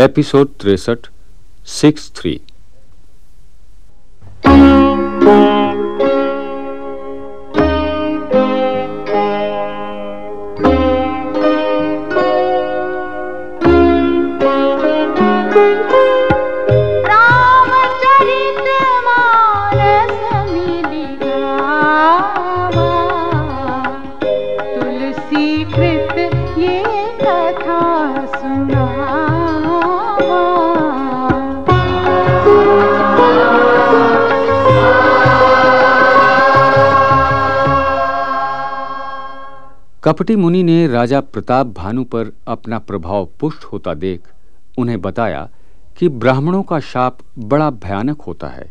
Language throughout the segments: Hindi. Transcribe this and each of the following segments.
एपिसोड तिरसठ सिक्स थ्री। कपटी मुनि ने राजा प्रताप भानु पर अपना प्रभाव पुष्ट होता देख उन्हें बताया कि ब्राह्मणों का शाप बड़ा भयानक होता है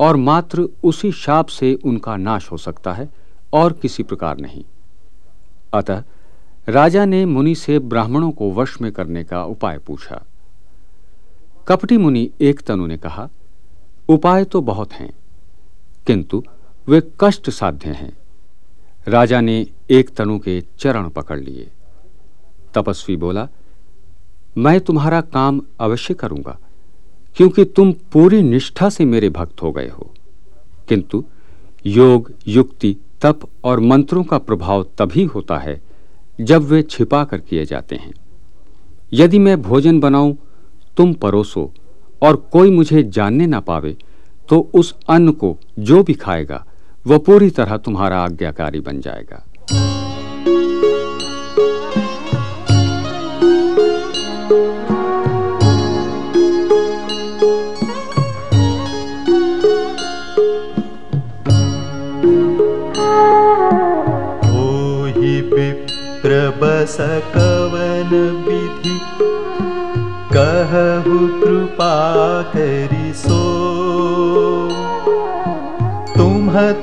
और मात्र उसी शाप से उनका नाश हो सकता है और किसी प्रकार नहीं। अतः राजा ने मुनि से ब्राह्मणों को वश में करने का उपाय पूछा। कपटी मुनि एक तनु ने कहा, उपाय तो बहुत हैं, किंतु वे कष्ट साध्य हैं। राजा ने एक तनु के चरण पकड़ लिए। तपस्वी बोला, मैं तुम्हारा काम अवश्य करूँगा, क्योंकि तुम पूरी निष्ठा से मेरे भक्त हो गए हो। किंतु योग, युक्ति, तप और मंत्रों का प्रभाव तभी होता है जब वे छिपा कर किए जाते हैं। यदि मैं भोजन बनाऊँ, तुम परोसो और कोई मुझे जानने ना पावे तो उस अन्न को जो भी खाएगा, वह पूरी तरह तुम्हारा आज्ञाकारी बन जाएगा। प्रबस कवन विधि। कहु कृपा करी सो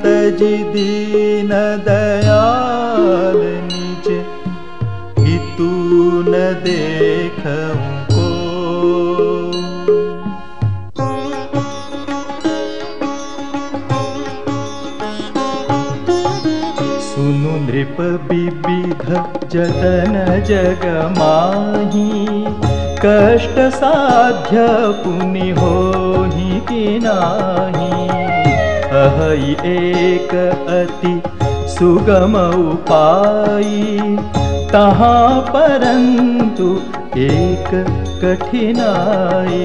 तज दीन दयाल निज, हितु न देख सुनु नृप विविध जतन जग माही कष्ट साध्य पुनि हो ही कि अहै एक अति सुगम उपाई तहाँ परंतु एक कठिनाई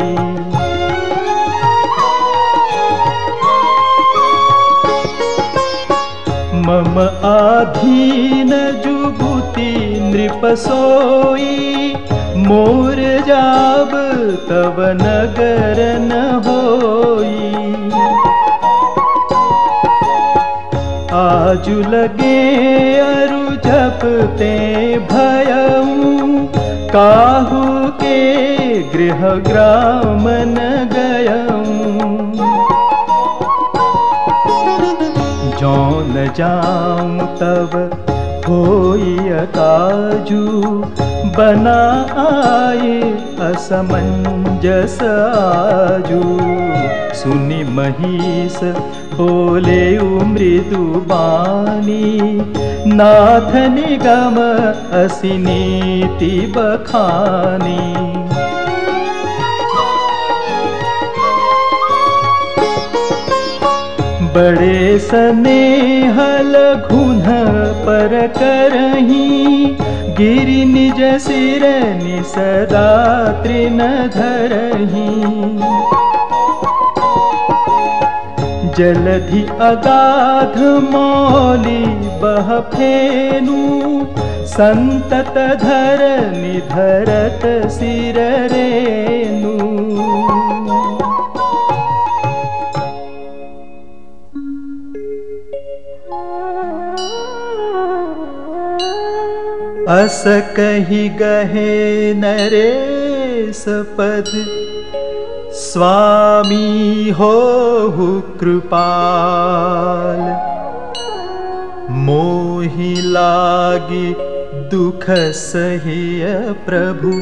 मम आधीन जुबुति नृप सोई मोर जाब तब नगर न होई। आजु लगे अरु जपते भयऊ काहू के गृह ग्राम न गयऊ तब होई काजू बना आए असमंजस आजू। सुनि महिष बोले मृदु बानी नाथ निगम असिनीति बखानी बड़े स्नेहल घुन पर करही। गिरि निज सिर सदा तृण धरही। जलधि अगाध मौली बह फेनु। संतत धर निधरत सिर अस कही गहे नरेश पद स्वामी हो कृपाल। मोहि लागी दुख सहिय प्रभु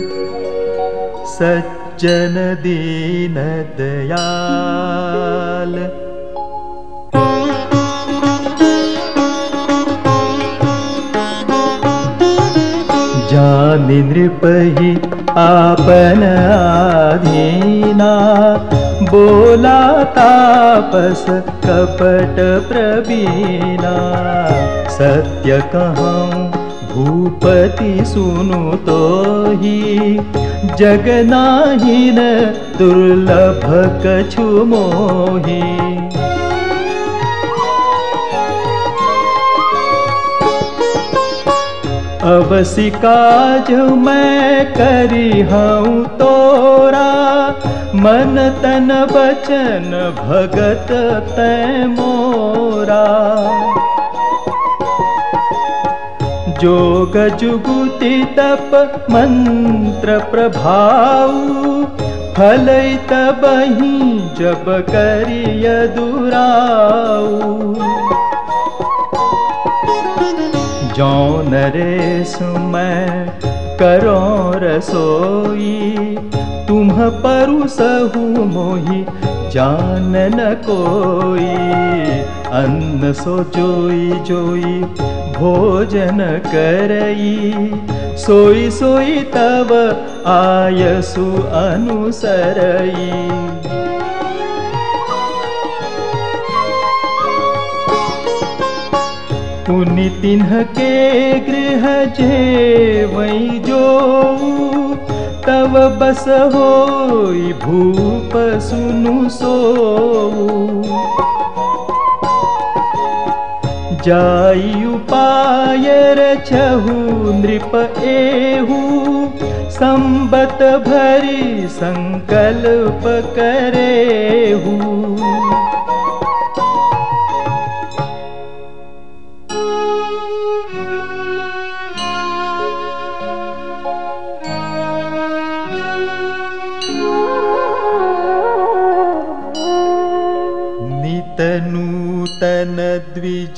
सज्जन दीन दयाल जान नृपहि आपन आधीना। बोला तापस कपट प्रवीणा। सत्य कहूँ भूपति सुनु तो ही जगनाहीन दुर्लभ कछु मोही अवसी काज मैं करी हूँ तोरा। मन तन बचन भगत तै मोरा। जोग जुगुति तप मंत्र प्रभाव फल तबही जब करिय दुराऊ। जौन रेस मैं करो रसोई। तुम परु सहु मोही जान न कोई। अन्न सो जोई जोई भोजन करई। सोई सोई तब आयसु अनुसरई तिन्ह के गृह जे तब बस हो भूप सुनु सो रछहु नृप एहू। संबत भरी संकल्प करेहू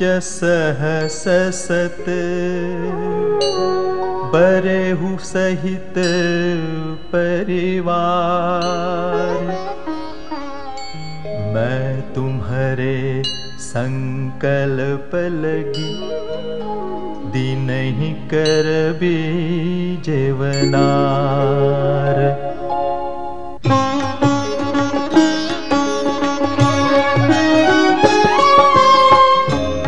सहस सत बरेहु सहित परिवार। मैं तुम्हारे संकल्प लगी। दिन ही कर भी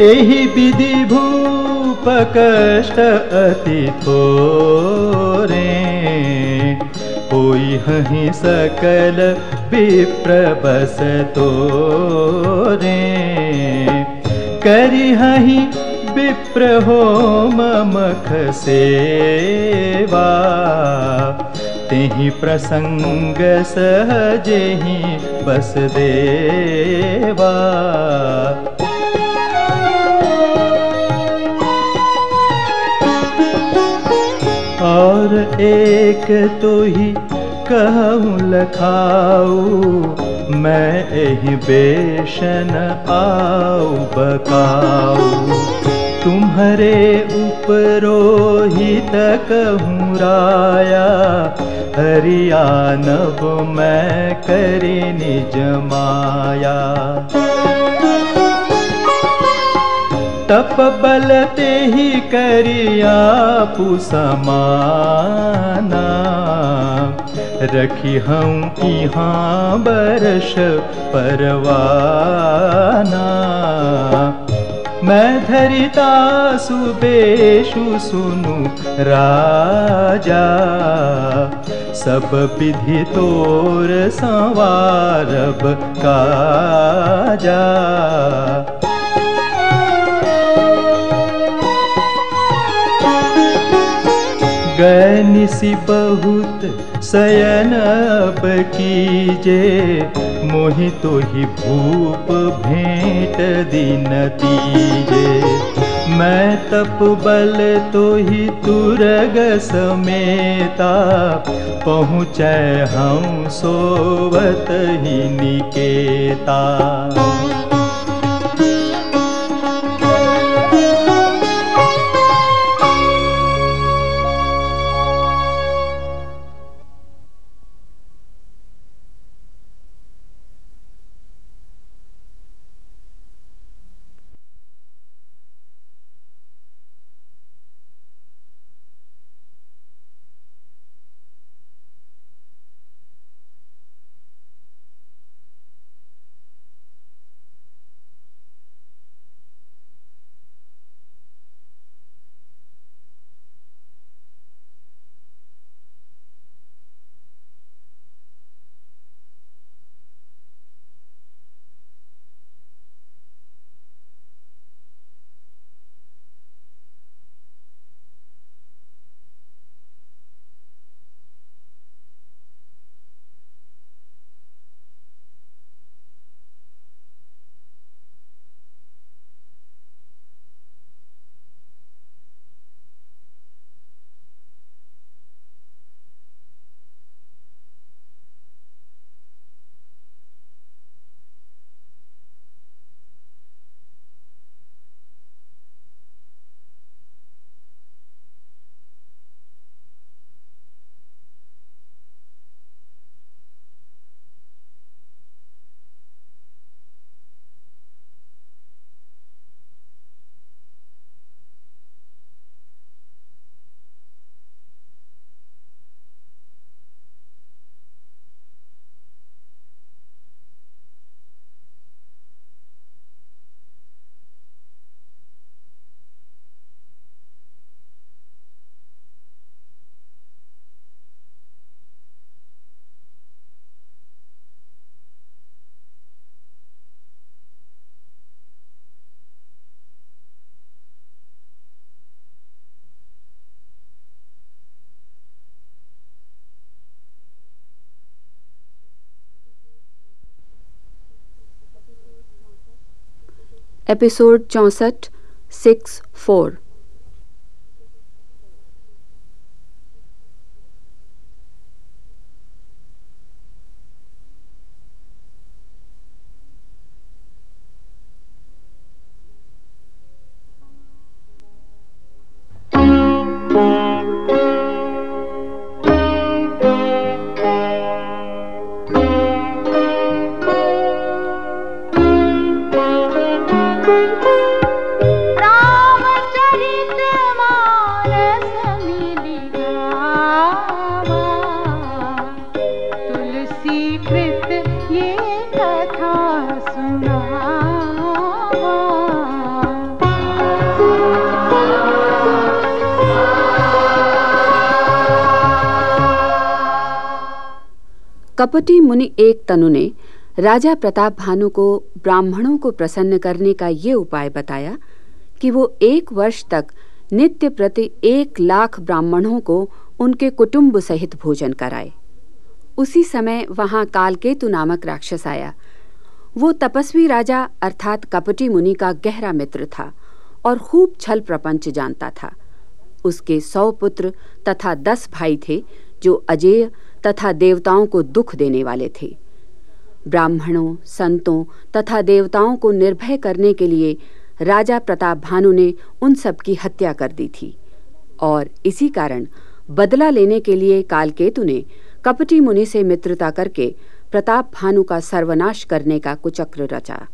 एहि विधि भूप कष्ट अति हहि सकल विप्र बस तोरे। करि हहि विप्र हो ममख सेवा। सहजेहि बस देवा और एक तो ही कहूँ लखाऊ, मैं यही बेशन आऊ बकाऊ। तुम्हारे ऊपरो उपरोहित कहूँ राया हरियानब मैं करी निज माया। तप बल ते ही करिया पुसमाना। रखी हूँ यहाँ बरस परवाना। मैं धरिता सुबेशु सुनु राजा। सब विधि तोर संवारब काजा। गनिसी बहुत शयन कीजे मोहि तो ही भूप भेंट दिन तीजे। मैं तप बल तो ही तुरग समेता पहुँचै हम सोवत ही निकेता एपिसोड चौंसठ सिक्स फोर। कपटी मुनि एक तनु ने राजा प्रताप भानु को ब्राह्मणों को प्रसन्न करने का ये उपाय बताया कि वो एक वर्ष तक नित्य प्रति एक लाख ब्राह्मणों को उनके कुटुंब सहित भोजन कराए। उसी समय वहाँ कालकेतु नामक राक्षस आया। वो तपस्वी राजा अर्थात कपटी मुनि का गहरा मित्र था और खूब छल प्रपंच जानता था। उसके सौ पुत्र तथा दस भाई थे, जो अजेय तथा देवताओं को दुख देने वाले थे। ब्राह्मणों, संतों तथा देवताओं को निर्भय करने के लिए राजा प्रताप भानु ने उन सब की हत्या कर दी थी। और इसी कारण बदला लेने के लिए कालकेतु ने कपटी मुनि से मित्रता करके प्रताप भानु का सर्वनाश करने का कुचक्र रचा।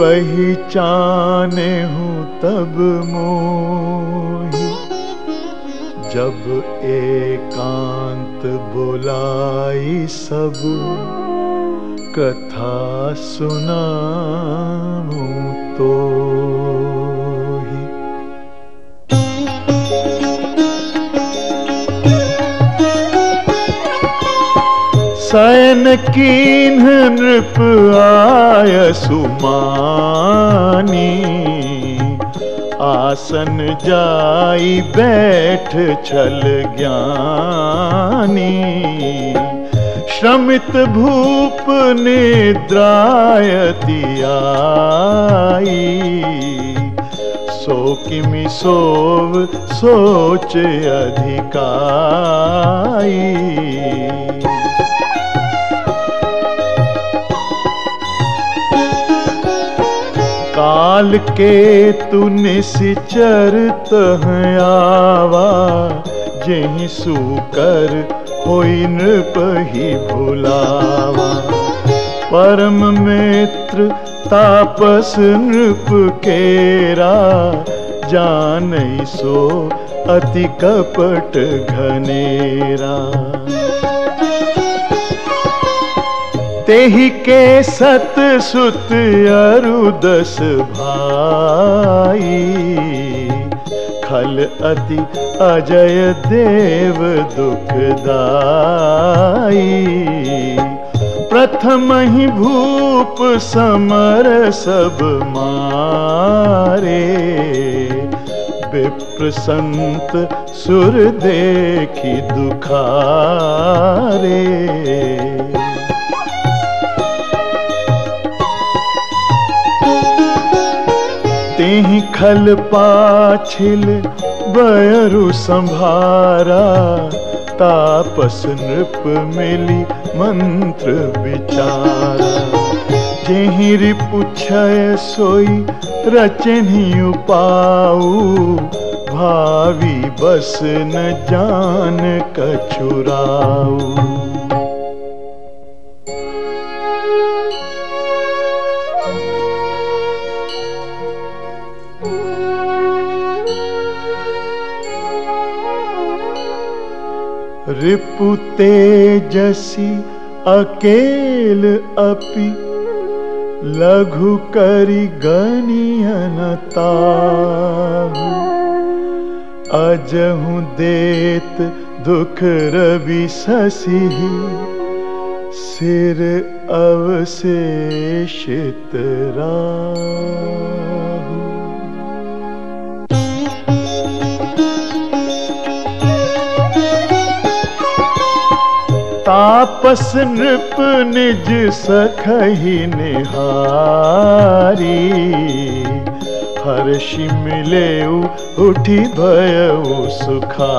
पहचाने हूँ तब मोही। जब एकांत बुलाई सब कथा सुना तो सैन कीन नृप आय सुमानी। आसन जाई बैठ छल ज्ञानी। श्रमित भूप निद्रायति आई सो किमि सोव सोच अधिकाई। काल के तु निश्चर आवा जही सुकर ही भुलावा। परम मित्र तापस नृप केरा, जान सो अति कपट घनेरा। तेहि के सत सुत अरुदस भाई। खल अति अजय देव दुखदाई प्रथम ही भूप समर सब मारे। विप्र संत सुर देखी दुखारे। ही खल पाछिल, बयरु संभारा। तापस नृप मिली मंत्र विचारा। जेहि रिपुछय सोई, रचनी उपाऊ। भावी बस न जान कछुराऊ। रिपु तेजसी अकेल अपि लघु करि गनियनता अजहु देत दुख रवि ससी सिर अवशेषित राहु तापस नृप निज सखही निहारी। हर्षि मिले उठी भय सुखारी।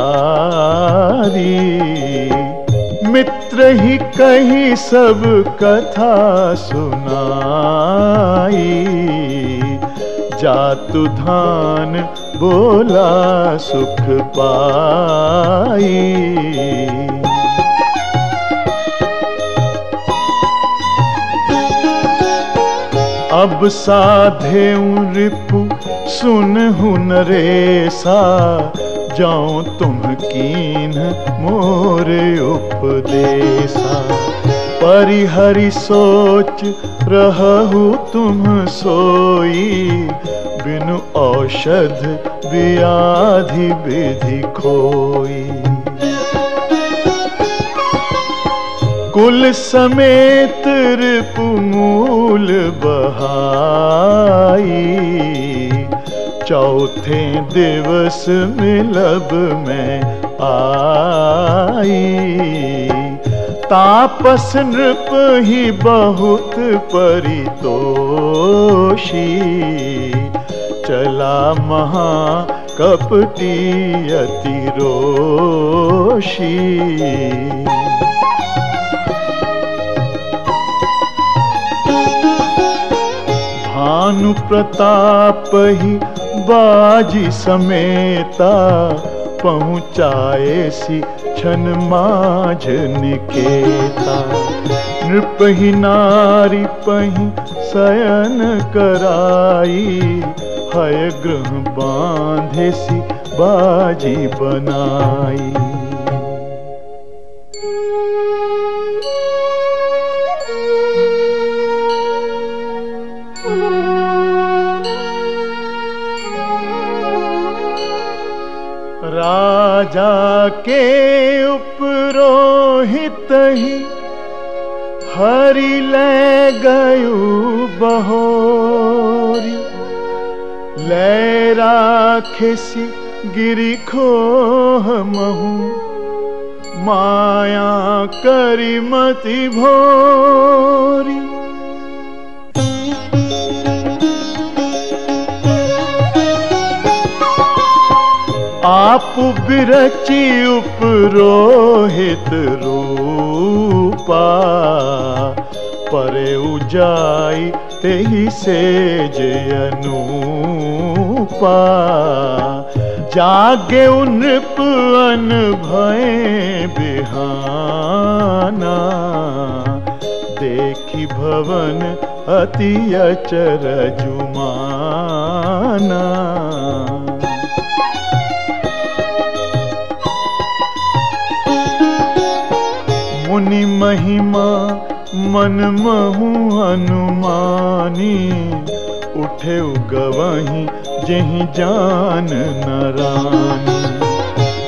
मित्र ही कही सब कथा सुनाई। जातु धान बोला सुख पाई। अब साधे रिपु, सुन हुन रेसा जाऊँ तुम कीन मोर उपदेसा परिहरि सोच रहु तुम सोई। बिनु औषध व्याधि विधि खोई। कुल समेत रिपुमूल बहाई। चौथे दिवस मिलब में आई। तापस नृप ही बहुत परितोषी। चला महा कपटी अतिरोषी भानु प्रताप ही बाजी समेता, पहुँचाए सी छन माझ निकेता। नृप ही नारी पही शयन कराई, हय ग्रह बांधे सी बाजी बनाई। के उपरोहित ही हरि ले गयु बहोरी। ले राखेसी गिरी खोह महू, माया करी मति भोरी। आप बिरची उपरोहित रूपा, परे उजाई तेही से जयनूपा जागे उनप अन भय बिहाना, देखी भवन अति अचर जुमाना। महिमा मन महु हनुमानी। उठे गवही जही जान नरानी।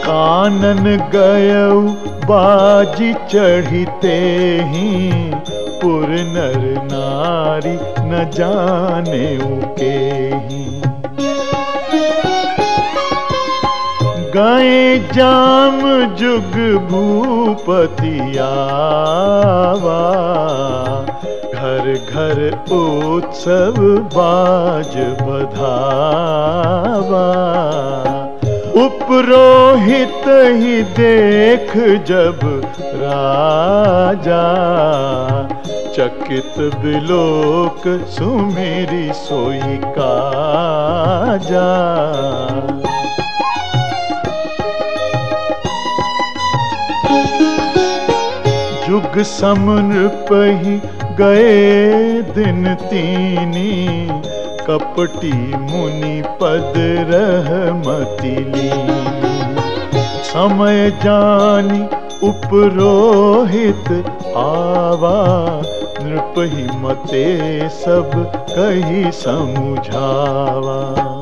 कानन गयऊ बाजी चढ़ते ही। पुर नर नारी न जाने के ही। गए जाम जुग भूपति आवा घर घर उत्सव बाज बधावा। उपरोहित ही देख जब राजा। चकित बिलोक सुमेरी सोई काजा। जुग समन पही गए दिन तीनी। कपटी मुनि पद रह मतिली समय जानी उपरोहित आवा। नृप ही मते सब कही समुझावा।